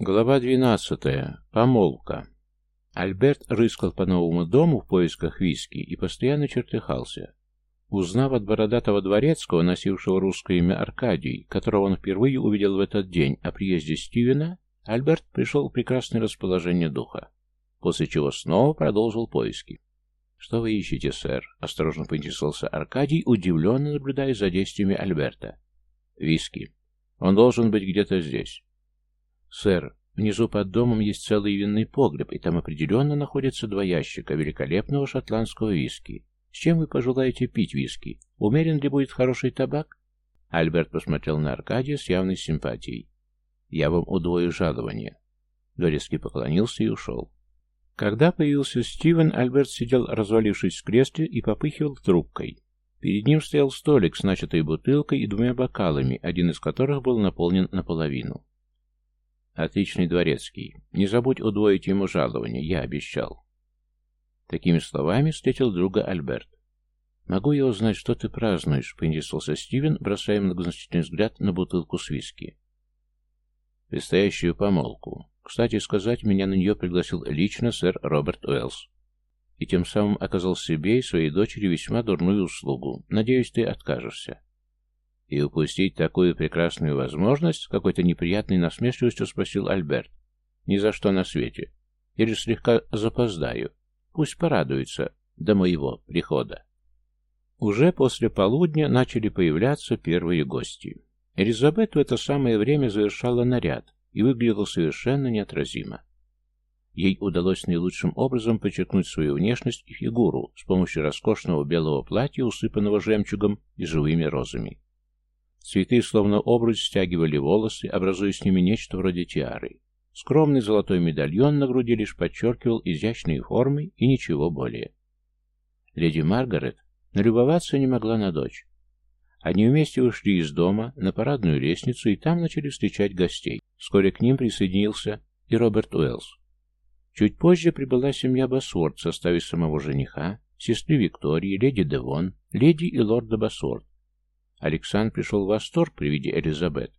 Глава двенадцатая. Помолвка. Альберт рыскал по новому дому в поисках виски и постоянно чертыхался. Узнав от бородатого дворецкого, носившего русское имя Аркадий, которого он впервые увидел в этот день о приезде Стивена, Альберт пришел в прекрасное расположение духа, после чего снова продолжил поиски. «Что вы ищете, сэр?» — осторожно поинтересовался Аркадий, удивленно наблюдая за действиями Альберта. «Виски. Он должен быть где-то здесь». «Сэр, внизу под домом есть целый винный погреб, и там определенно находятся два ящика великолепного шотландского виски. С чем вы пожелаете пить виски? Умерен ли будет хороший табак?» Альберт посмотрел на Аркадия с явной симпатией. «Я вам удвою жалование». Дворецкий поклонился и ушел. Когда появился Стивен, Альберт сидел, развалившись в кресле, и попыхивал трубкой. Перед ним стоял столик с начатой бутылкой и двумя бокалами, один из которых был наполнен наполовину. «Отличный дворецкий. Не забудь удвоить ему жалование, я обещал». Такими словами встретил друга Альберт. «Могу я узнать, что ты празднуешь?» — поинтересовался Стивен, бросая многозначительный взгляд на бутылку с виски. «Предстоящую помолвку. Кстати сказать, меня на нее пригласил лично сэр Роберт Уэллс. И тем самым оказал себе и своей дочери весьма дурную услугу. Надеюсь, ты откажешься. И упустить такую прекрасную возможность какой-то неприятной насмешливостью спросил Альберт. Ни за что на свете. Или слегка запоздаю. Пусть порадуется до моего прихода. Уже после полудня начали появляться первые гости. Элизабет в это самое время завершала наряд, и выглядела совершенно неотразимо. Ей удалось наилучшим образом подчеркнуть свою внешность и фигуру с помощью роскошного белого платья, усыпанного жемчугом и живыми розами. Цветы, словно обруч, стягивали волосы, образуя с ними нечто вроде тиары. Скромный золотой медальон на груди лишь подчеркивал изящные формы и ничего более. Леди Маргарет налюбоваться не могла на дочь. Они вместе ушли из дома на парадную лестницу и там начали встречать гостей. Вскоре к ним присоединился и Роберт Уэллс. Чуть позже прибыла семья Басворд в составе самого жениха, сестры Виктории, леди Девон, леди и лорда Басворд. Александр пришел в восторг при виде Элизабет.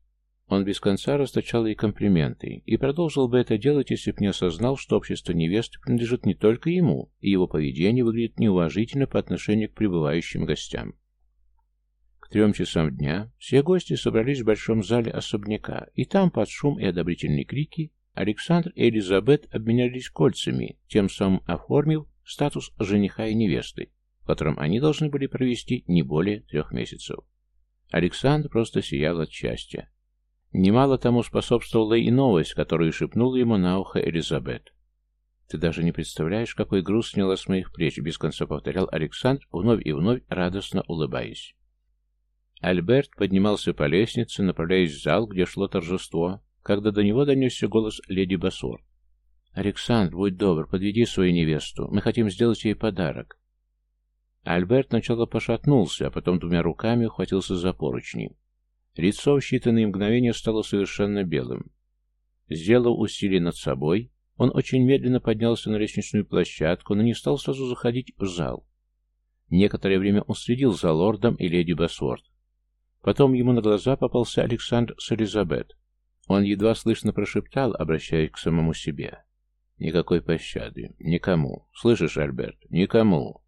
Он без конца расточал ей комплименты и продолжил бы это делать, если бы не осознал, что общество невесты принадлежит не только ему, и его поведение выглядит неуважительно по отношению к прибывающим гостям. К трем часам дня все гости собрались в большом зале особняка, и там, под шум и одобрительные крики, Александр и Элизабет обменялись кольцами, тем самым оформив статус жениха и невесты, в котором они должны были провести не более трех месяцев. Александр просто сиял от счастья. Немало тому способствовала и новость, которую шепнула ему на ухо Элизабет. «Ты даже не представляешь, какой груз сняла с моих плеч», — без конца повторял Александр, вновь и вновь радостно улыбаясь. Альберт поднимался по лестнице, направляясь в зал, где шло торжество, когда до него донесся голос леди Бассор. «Александр, будь добр, подведи свою невесту. Мы хотим сделать ей подарок». Альберт сначала пошатнулся, а потом двумя руками ухватился за поручни. Лицо в считанные мгновения стало совершенно белым. Сделав усилие над собой, он очень медленно поднялся на лестничную площадку, но не стал сразу заходить в зал. Некоторое время он следил за лордом и леди Басворд. Потом ему на глаза попался Александр с Элизабет. Он едва слышно прошептал, обращаясь к самому себе. «Никакой пощады. Никому. Слышишь, Альберт? Никому».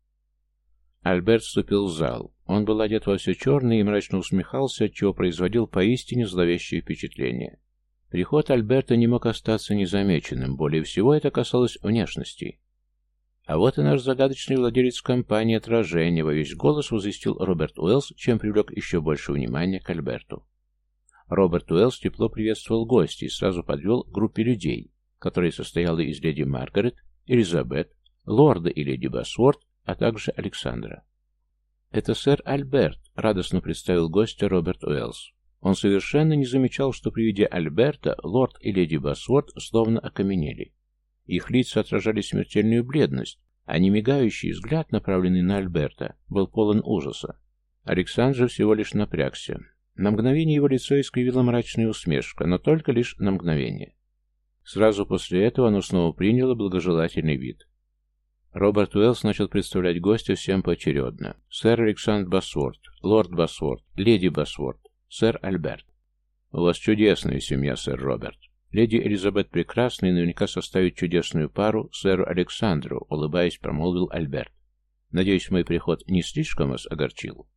Альберт вступил в зал. Он был одет во все черное и мрачно усмехался, отчего производил поистине зловещее впечатление. Приход Альберта не мог остаться незамеченным, более всего это касалось внешности. А вот и наш загадочный владелец компании «Отражение» во весь голос возвестил Роберт Уэллс, чем привлек еще больше внимания к Альберту. Роберт Уэллс тепло приветствовал гостей и сразу подвел к группе людей, которая состояла из леди Маргарет, Элизабет, лорда и леди Басворд, а также Александра. «Это сэр Альберт», — радостно представил гостя Роберт Уэллс. Он совершенно не замечал, что при виде Альберта лорд и леди Басворд словно окаменели. Их лица отражали смертельную бледность, а немигающий взгляд, направленный на Альберта, был полон ужаса. Александр же всего лишь напрягся. На мгновение его лицо искривила мрачная усмешка, но только лишь на мгновение. Сразу после этого оно снова приняло благожелательный вид. Роберт Уэллс начал представлять гостя всем поочередно. Сэр Александр Басворд, лорд Басворд, леди Басворд, сэр Альберт. «У вас чудесная семья, сэр Роберт. Леди Элизабет прекрасна и наверняка составит чудесную пару сэру Александру, улыбаясь, промолвил Альберт. Надеюсь, мой приход не слишком вас огорчил.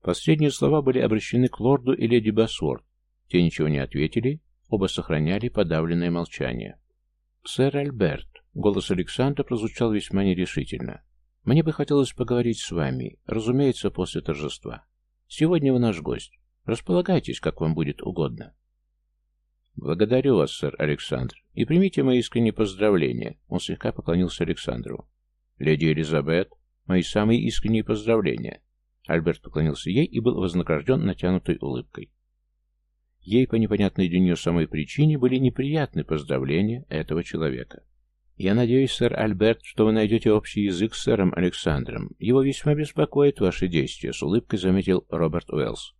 Последние слова были обращены к лорду и леди Басворд. Те ничего не ответили, оба сохраняли подавленное молчание. «Сэр Альберт», — голос Александра прозвучал весьма нерешительно, — «мне бы хотелось поговорить с вами, разумеется, после торжества. Сегодня вы наш гость. Располагайтесь, как вам будет угодно». «Благодарю вас, сэр Александр, и примите мои искренние поздравления», — он слегка поклонился Александру. «Леди Элизабет, мои самые искренние поздравления». Альберт поклонился ей и был вознагражден натянутой улыбкой. Ей по непонятной для нее самой причине были неприятны поздравления этого человека. «Я надеюсь, сэр Альберт, что вы найдете общий язык с сэром Александром. Его весьма беспокоит ваши действия», — с улыбкой заметил Роберт Уэллс.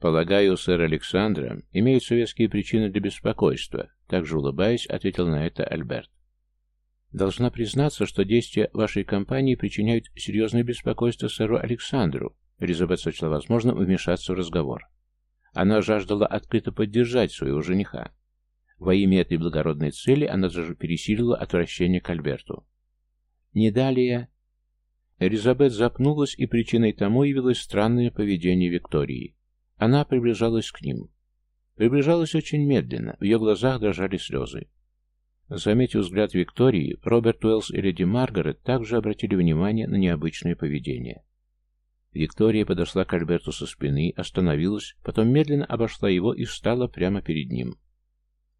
«Полагаю, у сэра Александра имеются веские причины для беспокойства», — также улыбаясь, ответил на это Альберт. «Должна признаться, что действия вашей компании причиняют серьезное беспокойство сэру Александру», — Элизабет сочла возможным вмешаться в разговор. Она жаждала открыто поддержать своего жениха. Во имя этой благородной цели она даже пересилила отвращение к Альберту. Не далее... Элизабет запнулась, и причиной тому явилось странное поведение Виктории. Она приближалась к ним. Приближалась очень медленно, в ее глазах дрожали слезы. Заметив взгляд Виктории, Роберт Уэллс и леди Маргарет также обратили внимание на необычное поведение. Виктория подошла к Альберту со спины, остановилась, потом медленно обошла его и встала прямо перед ним.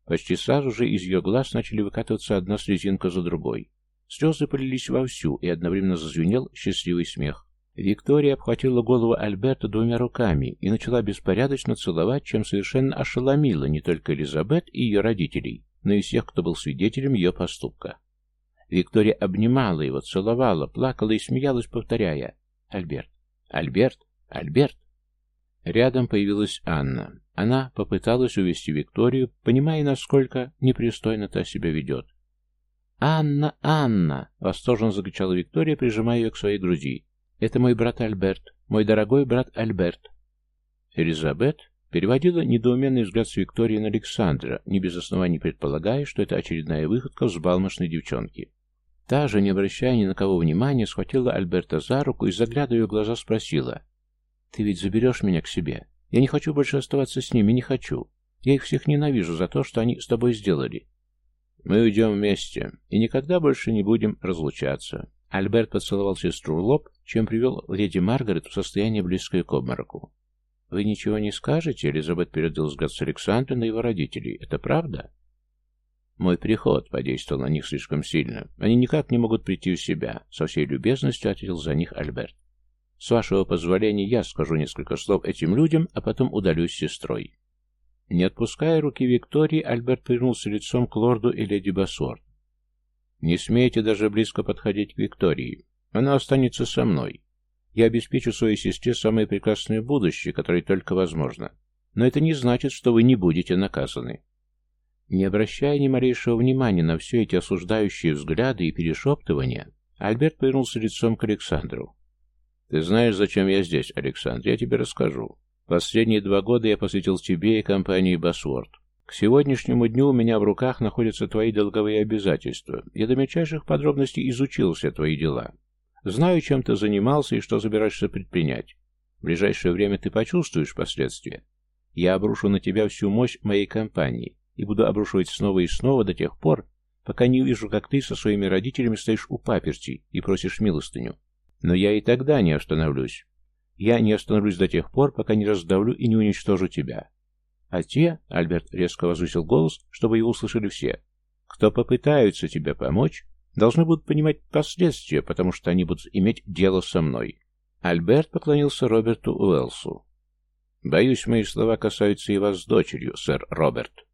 Почти сразу же из ее глаз начали выкатываться одна слезинка за другой. Слезы полились вовсю, и одновременно зазвенел счастливый смех. Виктория обхватила голову Альберта двумя руками и начала беспорядочно целовать, чем совершенно ошеломила не только Элизабет и ее родителей, но и всех, кто был свидетелем ее поступка. Виктория обнимала его, целовала, плакала и смеялась, повторяя «Альберт, «Альберт! Альберт!» Рядом появилась Анна. Она попыталась увести Викторию, понимая, насколько непристойно та себя ведет. «Анна! Анна!» — восторженно закричала Виктория, прижимая ее к своей груди. «Это мой брат Альберт, мой дорогой брат Альберт!» Элизабет переводила недоуменный взгляд с Виктории на Александра, не без оснований предполагая, что это очередная выходка взбалмошной девчонки. Та же, не обращая ни на кого внимания, схватила Альберта за руку и, заглядывая в глаза, спросила. «Ты ведь заберешь меня к себе? Я не хочу больше оставаться с ними, не хочу. Я их всех ненавижу за то, что они с тобой сделали». «Мы уйдем вместе и никогда больше не будем разлучаться». Альберт поцеловал сестру в лоб, чем привел леди Маргарет в состояние близкое к обмороку. «Вы ничего не скажете?» Элизабет передал взгляд с Александром на его родителей. «Это правда?» Мой приход подействовал на них слишком сильно. Они никак не могут прийти в себя. Со всей любезностью ответил за них Альберт. С вашего позволения я скажу несколько слов этим людям, а потом удалюсь с сестрой. Не отпуская руки Виктории, Альберт повернулся лицом к лорду и леди Бассорт. «Не смейте даже близко подходить к Виктории. Она останется со мной. Я обеспечу своей сестре самое прекрасное будущее, которое только возможно. Но это не значит, что вы не будете наказаны. Не обращая ни малейшего внимания на все эти осуждающие взгляды и перешептывания, Альберт повернулся лицом к Александру. «Ты знаешь, зачем я здесь, Александр? Я тебе расскажу. Последние два года я посвятил тебе и компании Басворд. К сегодняшнему дню у меня в руках находятся твои долговые обязательства. Я до мельчайших подробностей изучил все твои дела. Знаю, чем ты занимался и что собираешься предпринять. В ближайшее время ты почувствуешь последствия. Я обрушу на тебя всю мощь моей компании, и буду обрушивать снова и снова до тех пор, пока не увижу, как ты со своими родителями стоишь у паперти и просишь милостыню. Но я и тогда не остановлюсь. Я не остановлюсь до тех пор, пока не раздавлю и не уничтожу тебя. А те, — Альберт резко возвысил голос, чтобы его услышали все, — кто попытаются тебе помочь, должны будут понимать последствия, потому что они будут иметь дело со мной. Альберт поклонился Роберту Уэлсу. «Боюсь, мои слова касаются и вас с дочерью, сэр Роберт».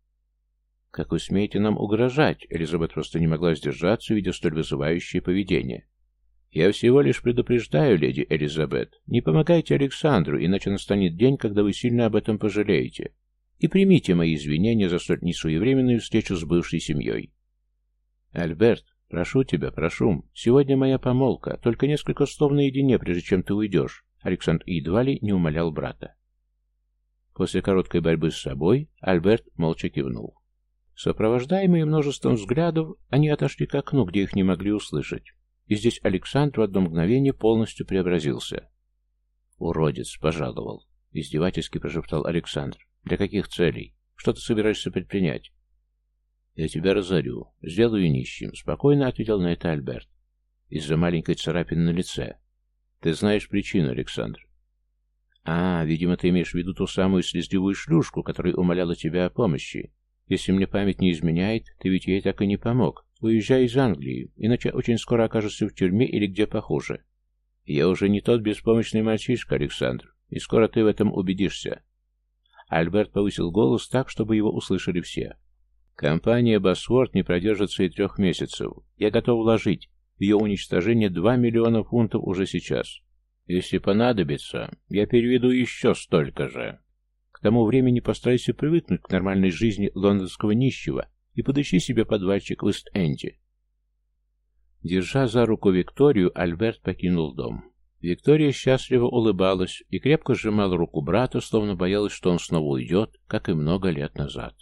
«Как вы смеете нам угрожать?» Элизабет просто не могла сдержаться, видя столь вызывающее поведение. «Я всего лишь предупреждаю, леди Элизабет, не помогайте Александру, иначе настанет день, когда вы сильно об этом пожалеете. И примите мои извинения за столь несвоевременную встречу с бывшей семьей». «Альберт, прошу тебя, прошу, сегодня моя помолвка, только несколько слов наедине, прежде чем ты уйдешь», Александр едва ли не умолял брата. После короткой борьбы с собой Альберт молча кивнул. Сопровождаемые множеством взглядов, они отошли к окну, где их не могли услышать. И здесь Александр в одно мгновение полностью преобразился. «Уродец!» — пожаловал. Издевательски прошептал Александр. «Для каких целей? Что ты собираешься предпринять?» «Я тебя разорю. Сделаю нищим», — спокойно ответил на это Альберт. «Из-за маленькой царапины на лице. Ты знаешь причину, Александр. А, видимо, ты имеешь в виду ту самую слезливую шлюшку, которая умоляла тебя о помощи. Если мне память не изменяет, ты ведь ей так и не помог. Уезжай из Англии, иначе очень скоро окажешься в тюрьме или где похуже. Я уже не тот беспомощный мальчишка, Александр, и скоро ты в этом убедишься. Альберт повысил голос так, чтобы его услышали все. Компания «Босворд» не продержится и трех месяцев. Я готов вложить в ее уничтожение два миллиона фунтов уже сейчас. Если понадобится, я переведу еще столько же. К тому времени постарайся привыкнуть к нормальной жизни лондонского нищего и подыщи себе подвальчик в Ист-Энде. Держа за руку Викторию, Альберт покинул дом. Виктория счастливо улыбалась и крепко сжимала руку брата, словно боялась, что он снова уйдет, как и много лет назад.